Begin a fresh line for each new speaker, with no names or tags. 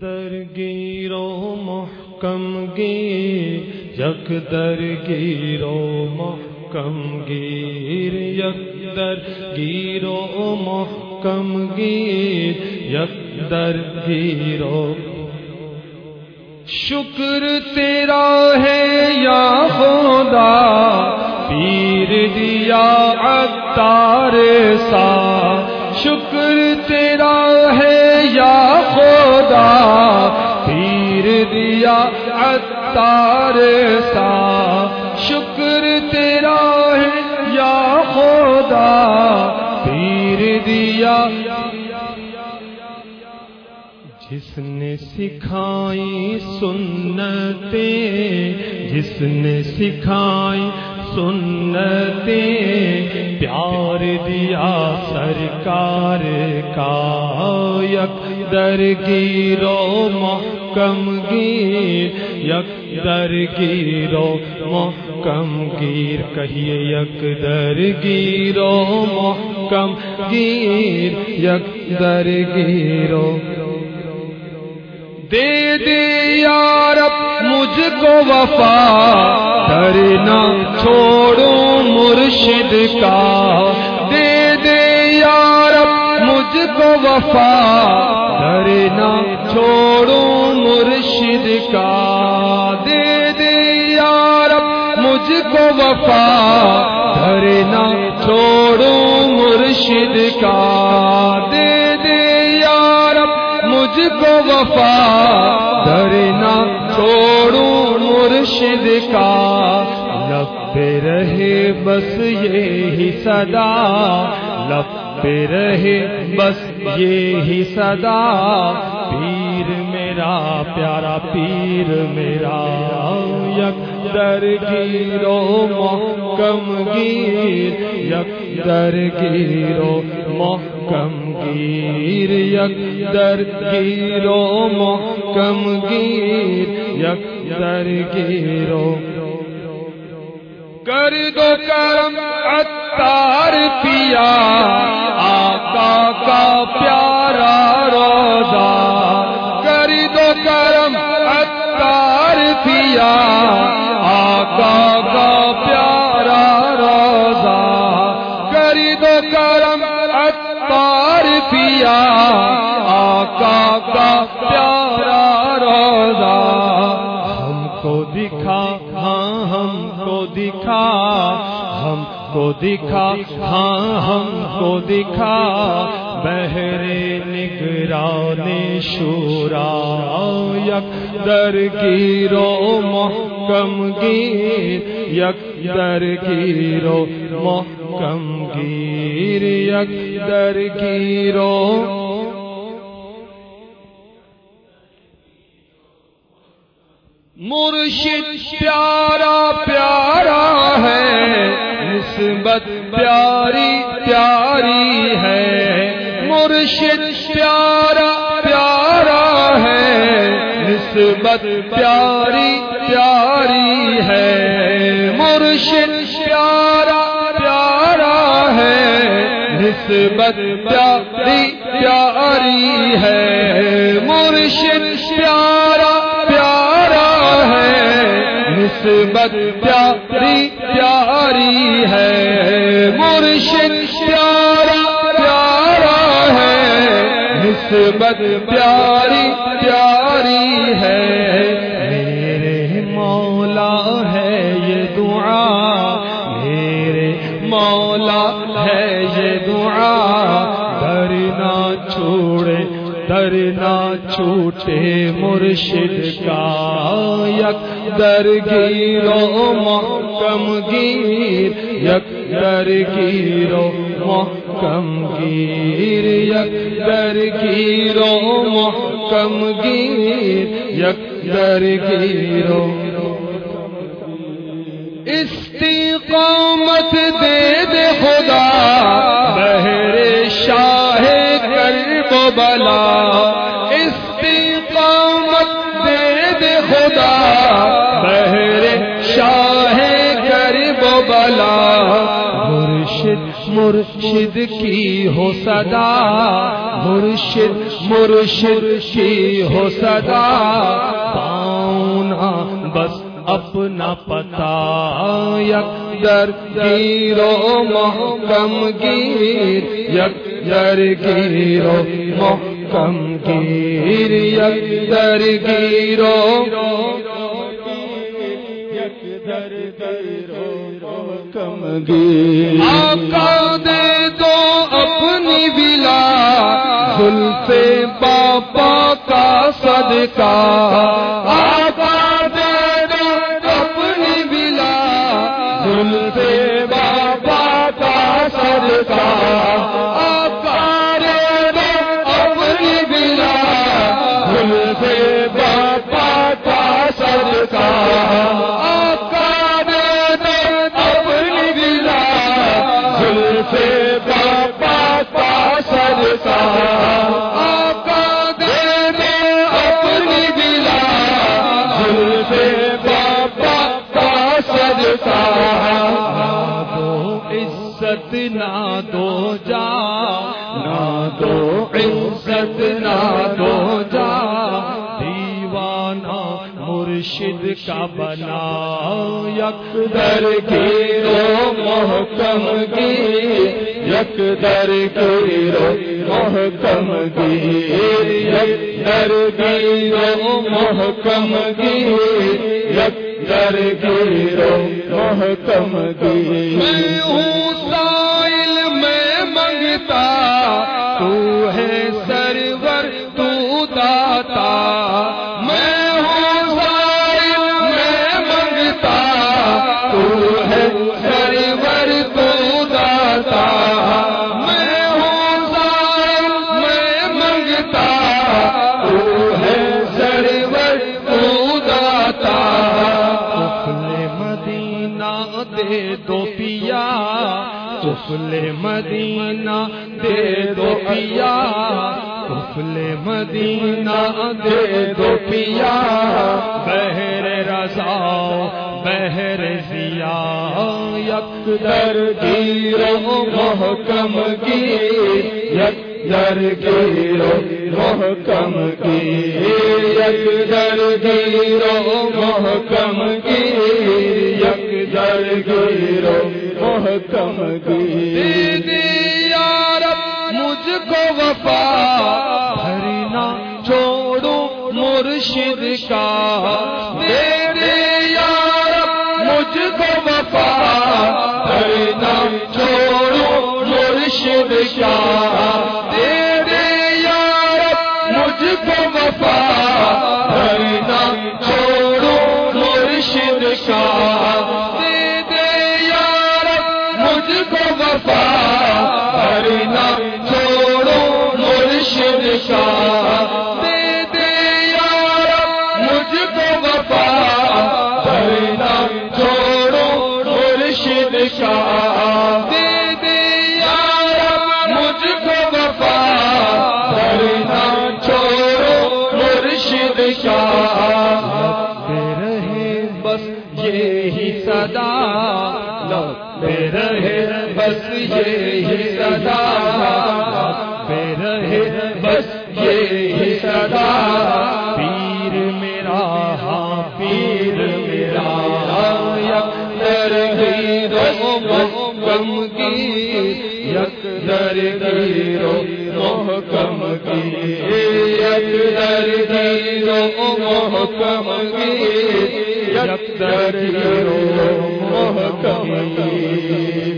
درگیرو محکم گیر، یک درگیرو محکم گیر، یک درگیرو محکم گیر، یک درگیرو شکر تیرا ہے یا خدا، پیر دیا عطار سا خدا پیر دیا، عطار سا۔ شکر تیرا ہے یا خدا، پیر دیا۔ جس نے سکھائی سنتے جس نے سکھائی سنتے پیار دیا سرکار کا یک در گیرو محکم گیر یک در گیرو محکم گیر، کہیے یک در گیرو محکم گیر، یک در گیرو۔ دے دے یار، مجھ کو وفا کرنا چھوڑوں مرشد کا۔ دے دے یار، مجھ کو وفا کو وفا کرنا چھوڑوں مرشد کا، دے دے یار مجھ کو وفا درنا چھوڑوں مرشد کا۔ لب رہے بس یہی صدا، لب رہے بس یہی صدا۔ پیر میرا پیارا پیر، میرا یک در گیرو محکم گیر، یک در گیرو محکم گیر، یک در گیرو محکم گیر، یک در گیرو کر دو کرم اتار پیا، آقا کا پیارا روزہ. آقا کا پیارا روزہ کر دو کرم اتار پیا آقا کا پیارا ہم کو دکھا ہاں ہم کو دکھا۔ بہرے نگران شورا، یک در گیرو محکم گیر، یک در گیرو محکم گیر، یک در گیرو مرشد پیارا پیارا ہے، نسبت پیاری پیاری ہے۔ مرشد پیارا پیارا ہے، نسبت پیاری پیاری ہے۔ مرشد پیارا پیارا ہے، نسبت پیاری پیاری ہے۔ مرشد پیارا نسبت پیاری پیاری ہے۔ مرشد پیارا پیارا ہے۔ نسبت پیاری پیاری ہے۔ میرے مولا ہے یہ دعا۔ میرے مولا ہے یہ دعا۔ درنا چھوڑے درنا چھوٹے مرشد کا یک در گیرو محکم گیر، یک در گیرو محکم گیر، یک در گیرو محکم گیر، یک در گیرو استقامت دے دے خدا بہرے شاہ کرب بلا مرشد مرشد کی ہو صدا، مرشد مرشد کی ہو صدا، پاؤنا بس اپنا پتا یک در گیرو محکم گیر، یک در گیرو محکم گیر، یک در گیرو آقا دے دو اپنی بلا زلف پاپا کا صدقہ۔ صدقہ دو عزت نہ دو جا، نہ دو عزت نہ دو جا، دیوانہ مرشد کا بنا، یک در گیرو محکم گیر یک در گیرو محکم گیر یک در گیرو محکم گیر یک در گیرو محکم گیر میں ہوں طفل مدینہ دے دو پیا طفل مدینہ دے دو پیا۔ بہر رضا بہر ضیا یک در گیرو محکم گیر یک در گیرو محکم گیر یک در گیرو محکم گیر یک در گیرو محکم گیر یار، مجھ کو وفا۔ بھرنا چھوڑو مرشد کا۔ دے دے یار، مجھ کو وفا۔ بھرنا چھوڑو مرشد کا۔ دے دے یار، مجھ کو وفا۔ بھرنا چھوڑو مرشد کا۔ صدا بے رہے بس یہی صدا بے رہے محکم کی، یک در گیرو محکم کی۔ یک در گیرو محکم کی۔ یک در گیرو محکم کی۔